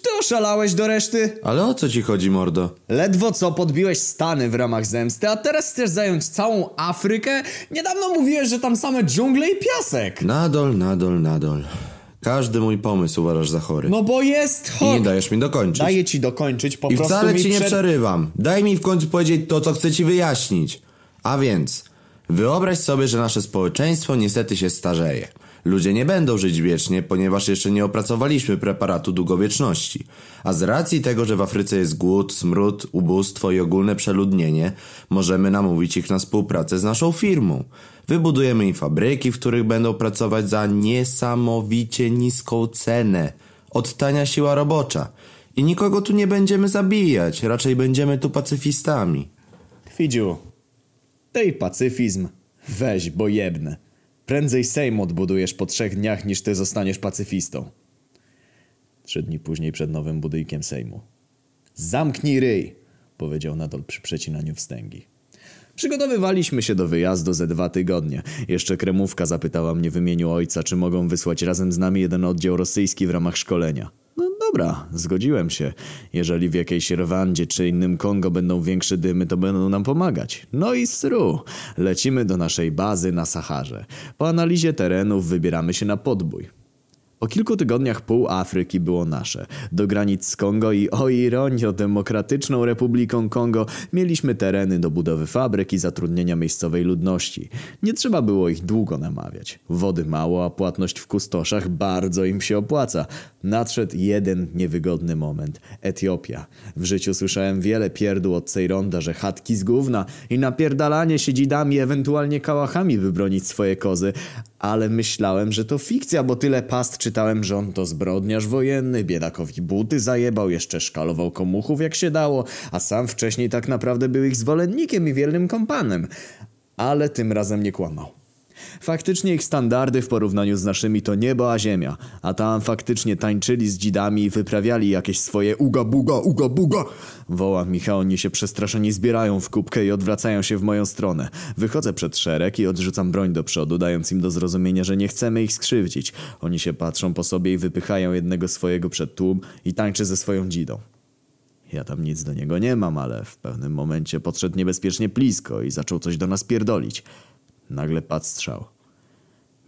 Czy ty oszalałeś do reszty? Ale o co ci chodzi, mordo? Ledwo co podbiłeś Stany w ramach zemsty, a teraz chcesz zająć całą Afrykę? Niedawno mówiłeś, że tam same dżungle i piasek. Nadol, nadol, nadol. Każdy mój pomysł uważasz za chory. No bo jest I hot. nie dajesz mi dokończyć. Daję ci dokończyć, po I prostu wcale ci nie przed- przerywam. Daj mi w końcu powiedzieć to, co chcę ci wyjaśnić. A więc, wyobraź sobie, że nasze społeczeństwo niestety się starzeje. Ludzie nie będą żyć wiecznie, ponieważ jeszcze nie opracowaliśmy preparatu długowieczności. A z racji tego, że w Afryce jest głód, smród, ubóstwo i ogólne przeludnienie, możemy namówić ich na współpracę z naszą firmą. Wybudujemy im fabryki, w których będą pracować za niesamowicie niską cenę. Odtania siła robocza. I nikogo tu nie będziemy zabijać, raczej będziemy tu pacyfistami. Kwidziu, tej pacyfizm weź, bo jebnę. Prędzej Sejm odbudujesz po trzech dniach, niż ty zostaniesz pacyfistą. Trzy dni później przed nowym budynkiem Sejmu. Zamknij ryj, powiedział Nadol przy przecinaniu wstęgi. Przygotowywaliśmy się do wyjazdu ze dwa tygodnie. Jeszcze kremówka zapytała mnie w imieniu ojca, czy mogą wysłać razem z nami jeden oddział rosyjski w ramach szkolenia. Dobra, zgodziłem się. Jeżeli w jakiejś Rwandzie czy innym Kongo będą większe dymy, to będą nam pomagać. No i sru. Lecimy do naszej bazy na Saharze. Po analizie terenów wybieramy się na podbój. Po kilku tygodniach pół Afryki było nasze. Do granic z Kongo i o ironio Demokratyczną Republiką Kongo mieliśmy tereny do budowy fabryk i zatrudnienia miejscowej ludności. Nie trzeba było ich długo namawiać. Wody mało, a płatność w kustoszach bardzo im się opłaca. Nadszedł jeden niewygodny moment. Etiopia. W życiu słyszałem wiele pierdół od Sejronda, że chatki z gówna i napierdalanie się dzidami, ewentualnie kałachami wybronić swoje kozy, ale myślałem, że to fikcja, bo tyle past czytałem, że on to zbrodniarz wojenny, biedakowi buty zajebał, jeszcze szkalował komuchów jak się dało, a sam wcześniej tak naprawdę był ich zwolennikiem i wiernym kompanem. Ale tym razem nie kłamał. Faktycznie ich standardy w porównaniu z naszymi to niebo a ziemia, a tam faktycznie tańczyli z dzidami i wyprawiali jakieś swoje uga buga, uga buga. Woła Michał, oni się przestraszeni zbierają w kubkę i odwracają się w moją stronę. Wychodzę przed szereg i odrzucam broń do przodu, dając im do zrozumienia, że nie chcemy ich skrzywdzić. Oni się patrzą po sobie i wypychają jednego swojego przed tłum i tańczy ze swoją dzidą. Ja tam nic do niego nie mam, ale w pewnym momencie podszedł niebezpiecznie blisko i zaczął coś do nas pierdolić. Nagle padł strzał.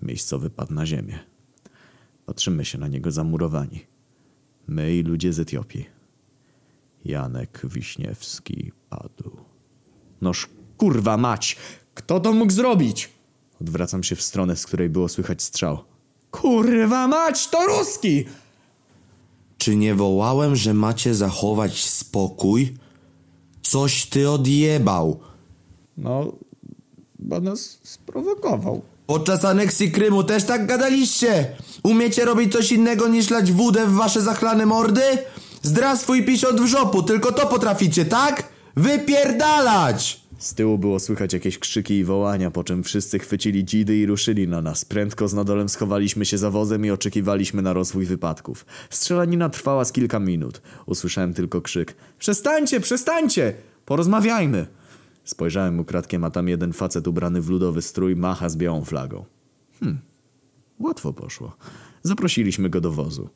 Miejscowy padł na ziemię. Patrzymy się na niego zamurowani. My i ludzie z Etiopii. Janek Wiśniewski padł. Noż kurwa mać! Kto to mógł zrobić? Odwracam się w stronę, z której było słychać strzał. Kurwa mać, to Ruski! Czy nie wołałem, że macie zachować spokój? Coś ty odjebał. No, bo nas sprowokował. Podczas aneksji Krymu też tak gadaliście? Umiecie robić coś innego niż lać wódę w wasze zachlane mordy? Zdrastwo i pisiot w żopu, tylko to potraficie, tak? Wypierdalać! Z tyłu było słychać jakieś krzyki i wołania, po czym wszyscy chwycili dzidy i ruszyli na nas. Prędko z nadolem schowaliśmy się za wozem i oczekiwaliśmy na rozwój wypadków. Strzelanina trwała z kilka minut. Usłyszałem tylko krzyk. Przestańcie, przestańcie! Porozmawiajmy! Spojrzałem ukradkiem, a tam jeden facet ubrany w ludowy strój macha z białą flagą. Hmm, łatwo poszło. Zaprosiliśmy go do wozu.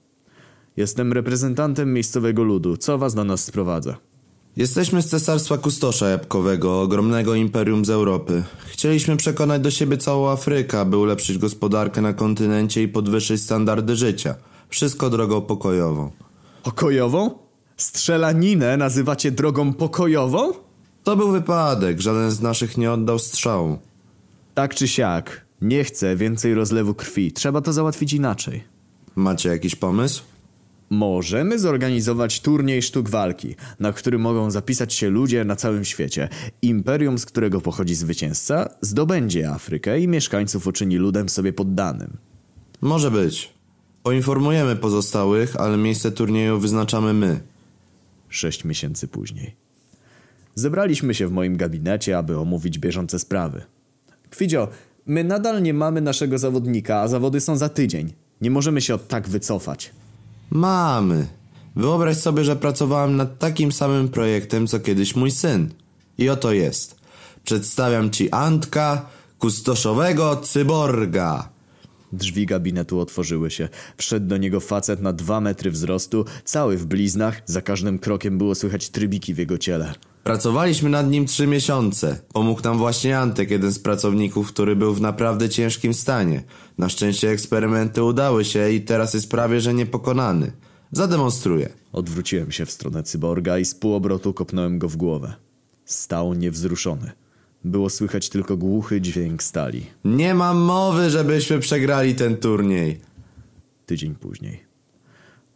Jestem reprezentantem miejscowego ludu. Co was do nas sprowadza? Jesteśmy z cesarstwa Kustosza Jabłkowego, ogromnego imperium z Europy. Chcieliśmy przekonać do siebie całą Afrykę, aby ulepszyć gospodarkę na kontynencie i podwyższyć standardy życia. Wszystko drogą pokojową. Pokojową? Strzelaninę nazywacie drogą pokojową? To był wypadek, żaden z naszych nie oddał strzału. Tak czy siak, nie chcę więcej rozlewu krwi. Trzeba to załatwić inaczej. Macie jakiś pomysł? Możemy zorganizować turniej sztuk walki, na który mogą zapisać się ludzie na całym świecie. Imperium, z którego pochodzi zwycięzca, zdobędzie Afrykę i mieszkańców uczyni ludem sobie poddanym. Może być. Poinformujemy pozostałych, ale miejsce turnieju wyznaczamy my. Sześć miesięcy później. Zebraliśmy się w moim gabinecie, aby omówić bieżące sprawy. Kwidzio, my nadal nie mamy naszego zawodnika, a zawody są za tydzień. Nie możemy się od tak wycofać. Mamy. Wyobraź sobie, że pracowałem nad takim samym projektem, co kiedyś mój syn. I oto jest. Przedstawiam ci Antka, kustoszowego cyborga. Drzwi gabinetu otworzyły się. Wszedł do niego facet na dwa metry wzrostu, cały w bliznach, za każdym krokiem było słychać trybiki w jego ciele. Pracowaliśmy nad nim trzy miesiące. Pomógł nam właśnie Antek, jeden z pracowników, który był w naprawdę ciężkim stanie. Na szczęście eksperymenty udały się i teraz jest prawie że niepokonany. Zademonstruję. Odwróciłem się w stronę cyborga i z półobrotu kopnąłem go w głowę. Stał niewzruszony. Było słychać tylko głuchy dźwięk stali. Nie mam mowy, żebyśmy przegrali ten turniej. Tydzień później.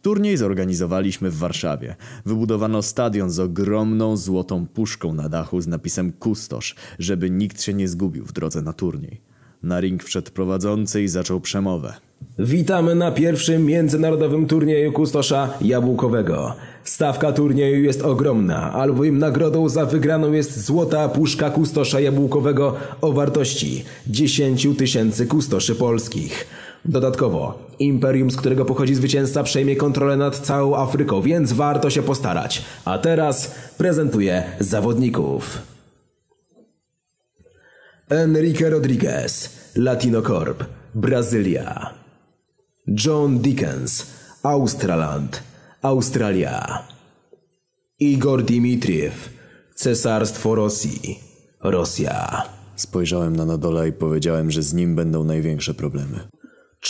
Turniej zorganizowaliśmy w Warszawie. Wybudowano stadion z ogromną złotą puszką na dachu z napisem Kustosz, żeby nikt się nie zgubił w drodze na turniej. Na ring wszedł prowadzący i zaczął przemowę. Witamy na pierwszym międzynarodowym turnieju kustosza jabłkowego. Stawka turnieju jest ogromna, albowiem nagrodą za wygraną jest złota puszka kustosza jabłkowego o wartości 10 tysięcy kustoszy polskich. Dodatkowo, imperium, z którego pochodzi zwycięzca, przejmie kontrolę nad całą Afryką, więc warto się postarać. A teraz prezentuję zawodników. Enrique Rodriguez, Latino Corp, Brazylia. John Dickens, Australand, Australia. Igor Dimitriew, Cesarstwo Rosji, Rosja. Spojrzałem na Nadola i powiedziałem, że z nim będą największe problemy.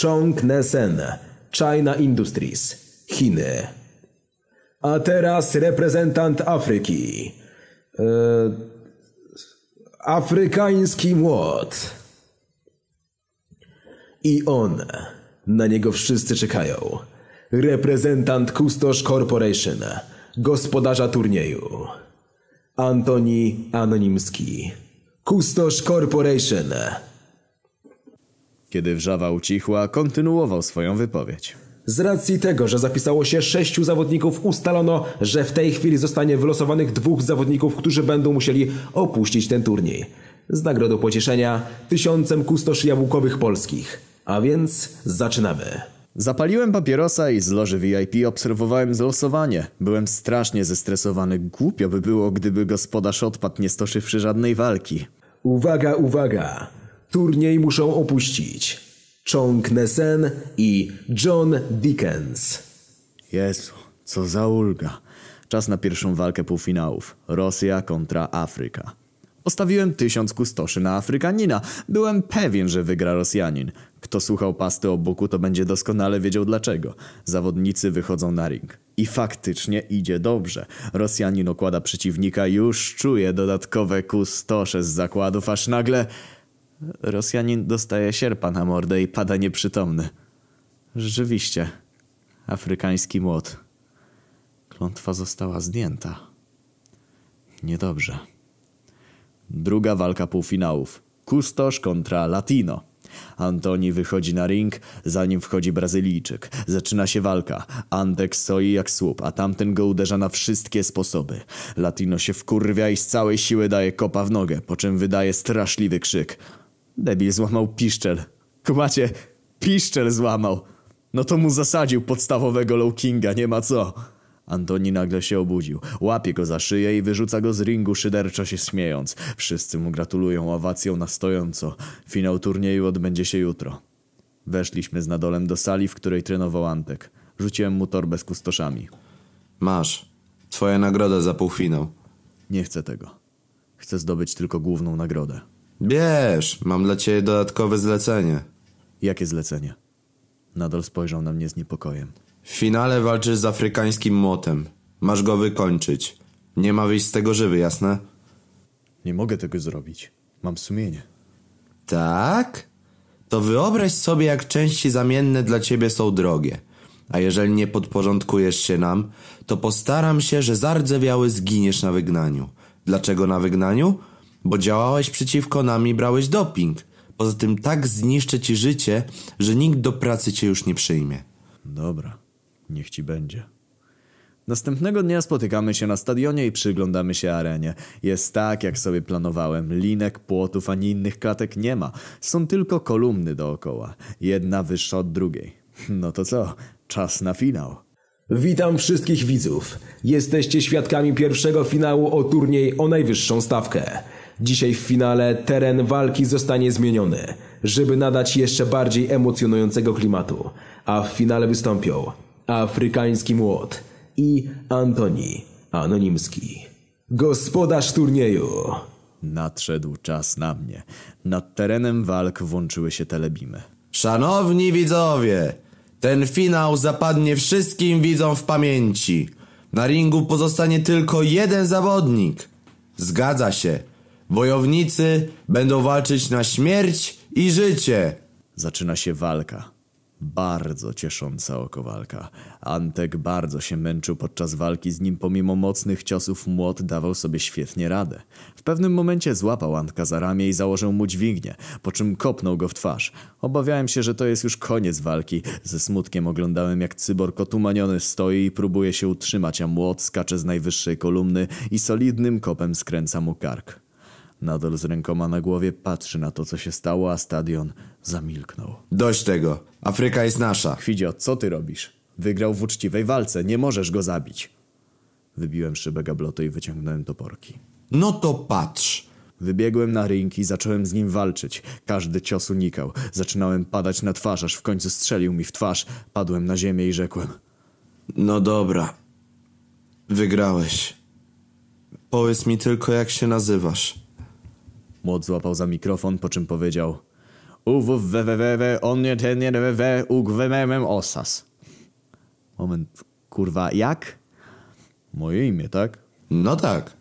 Chong Nesen, China Industries, Chiny. A teraz reprezentant Afryki. E, afrykański młot. I on. Na niego wszyscy czekają. Reprezentant Kustosz Corporation, gospodarza turnieju. Antoni Anonimski. Kustosz Corporation. Kiedy wrzawa ucichła, kontynuował swoją wypowiedź. Z racji tego, że zapisało się sześciu zawodników, ustalono, że w tej chwili zostanie wylosowanych dwóch zawodników, którzy będą musieli opuścić ten turniej. Z nagrodą pocieszenia tysiącem kustoszy jabłkowych polskich. A więc zaczynamy. Zapaliłem papierosa i z loży VIP obserwowałem zlosowanie. Byłem strasznie zestresowany. Głupio by było, gdyby gospodarz odpadł nie stoczywszy żadnej walki. Uwaga, uwaga! Turniej muszą opuścić Chong Nesen i John Dickens. Jezu, co za ulga. Czas na pierwszą walkę półfinałów. Rosja kontra Afryka. Postawiłem tysiąc kustoszy na Afrykanina. Byłem pewien, że wygra Rosjanin. Kto słuchał pasty o to będzie doskonale wiedział dlaczego. Zawodnicy wychodzą na ring. I faktycznie idzie dobrze. Rosjanin okłada przeciwnika, już czuje dodatkowe kustosze z zakładów, aż nagle... Rosjanin dostaje sierpa na mordę i pada nieprzytomny. Rzeczywiście. Afrykański młot. Klątwa została zdjęta. Niedobrze. Druga walka półfinałów. Kustosz kontra Latino. Antoni wychodzi na ring, zanim wchodzi Brazylijczyk. Zaczyna się walka. Antek stoi jak słup, a tamten go uderza na wszystkie sposoby. Latino się wkurwia i z całej siły daje kopa w nogę, po czym wydaje straszliwy krzyk. Debil złamał piszczel. Kumacie, piszczel złamał. No to mu zasadził podstawowego low kinga, nie ma co. Antoni nagle się obudził. Łapie go za szyję i wyrzuca go z ringu, szyderczo się śmiejąc. Wszyscy mu gratulują owacją na stojąco. Finał turnieju odbędzie się jutro. Weszliśmy z Nadolem do sali, w której trenował Antek. Rzuciłem mu torbę z kustoszami. Masz. Twoja nagroda za półfinał. Nie chcę tego. Chcę zdobyć tylko główną nagrodę. Bierz, mam dla ciebie dodatkowe zlecenie. Jakie zlecenie? Nadal spojrzał na mnie z niepokojem. W finale walczysz z afrykańskim młotem. Masz go wykończyć. Nie ma wyjść z tego żywy, jasne? Nie mogę tego zrobić. Mam sumienie. Tak? To wyobraź sobie, jak części zamienne dla ciebie są drogie. A jeżeli nie podporządkujesz się nam, to postaram się, że zardzewiały zginiesz na wygnaniu. Dlaczego na wygnaniu? Bo działałeś przeciwko nam i brałeś doping. Poza tym tak zniszczę ci życie, że nikt do pracy cię już nie przyjmie. Dobra, niech ci będzie. Następnego dnia spotykamy się na stadionie i przyglądamy się arenie. Jest tak, jak sobie planowałem. Linek, płotów ani innych klatek nie ma. Są tylko kolumny dookoła. Jedna wyższa od drugiej. No to co? Czas na finał. Witam wszystkich widzów. Jesteście świadkami pierwszego finału o turniej o najwyższą stawkę. Dzisiaj w finale teren walki zostanie zmieniony, żeby nadać jeszcze bardziej emocjonującego klimatu. A w finale wystąpią Afrykański Młot i Antoni Anonimski. Gospodarz turnieju. Nadszedł czas na mnie. Nad terenem walk włączyły się telebimy. Szanowni widzowie, ten finał zapadnie wszystkim widzom w pamięci. Na ringu pozostanie tylko jeden zawodnik. Zgadza się. Wojownicy będą walczyć na śmierć i życie. Zaczyna się walka. Bardzo ciesząca oko walka. Antek bardzo się męczył podczas walki z nim, pomimo mocnych ciosów młot dawał sobie świetnie radę. W pewnym momencie złapał Antka za ramię i założył mu dźwignię, po czym kopnął go w twarz. Obawiałem się, że to jest już koniec walki. Ze smutkiem oglądałem jak cyborg otumaniony stoi i próbuje się utrzymać, a młot skacze z najwyższej kolumny i solidnym kopem skręca mu kark. Nadal z rękoma na głowie patrzy na to, co się stało, a stadion zamilknął. Dość tego. Afryka jest nasza. Chwidzio, co ty robisz? Wygrał w uczciwej walce, nie możesz go zabić. Wybiłem szybę gablotu i wyciągnąłem toporki. No to patrz. Wybiegłem na ring i zacząłem z nim walczyć. Każdy cios unikał. Zaczynałem padać na twarz, aż w końcu strzelił mi w twarz. Padłem na ziemię i rzekłem. No dobra. Wygrałeś. Powiedz mi tylko, jak się nazywasz. Młot złapał za mikrofon, po czym powiedział UWWWW, on nie ten nie we ugwemem osas. Moment, kurwa, jak? Moje imię, tak? No tak.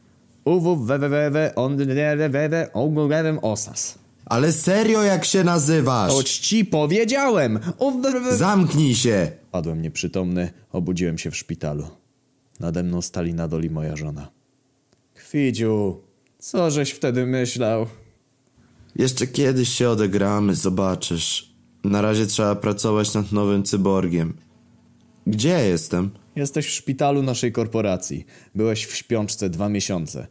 UWWWW, on nie we ugwemem osas. Ale serio, jak się nazywasz? Choć ci powiedziałem! Zamknij się. Padłem nieprzytomny, obudziłem się w szpitalu. Nade mną stali na doli moja żona. Kwidziu, co żeś wtedy myślał? Jeszcze kiedyś się odegramy, zobaczysz. Na razie trzeba pracować nad nowym cyborgiem. Gdzie ja jestem? Jesteś w szpitalu naszej korporacji. Byłeś w śpiączce dwa miesiące.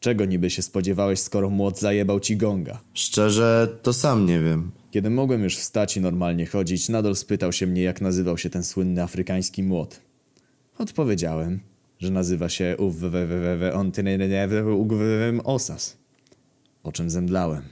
Czego niby się spodziewałeś, skoro młot zajebał ci gonga? Szczerze, to sam nie wiem. Kiedy mogłem już wstać i normalnie chodzić, Nadol spytał się mnie, jak nazywał się ten słynny afrykański młot. Odpowiedziałem, że nazywa się Osas. Po czym zemdlałem.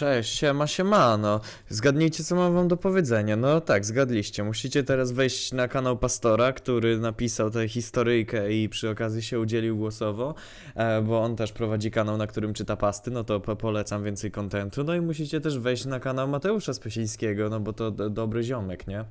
Cześć, siema, siemano. Zgadnijcie, co mam wam do powiedzenia. No tak, zgadliście. Musicie teraz wejść na kanał Pastora, który napisał tę historyjkę i przy okazji się udzielił głosowo, e, bo on też prowadzi kanał, na którym czyta pasty, no to po- polecam więcej kontentu. No i musicie też wejść na kanał Mateusza Spysińskiego, no bo to dobry ziomek, nie?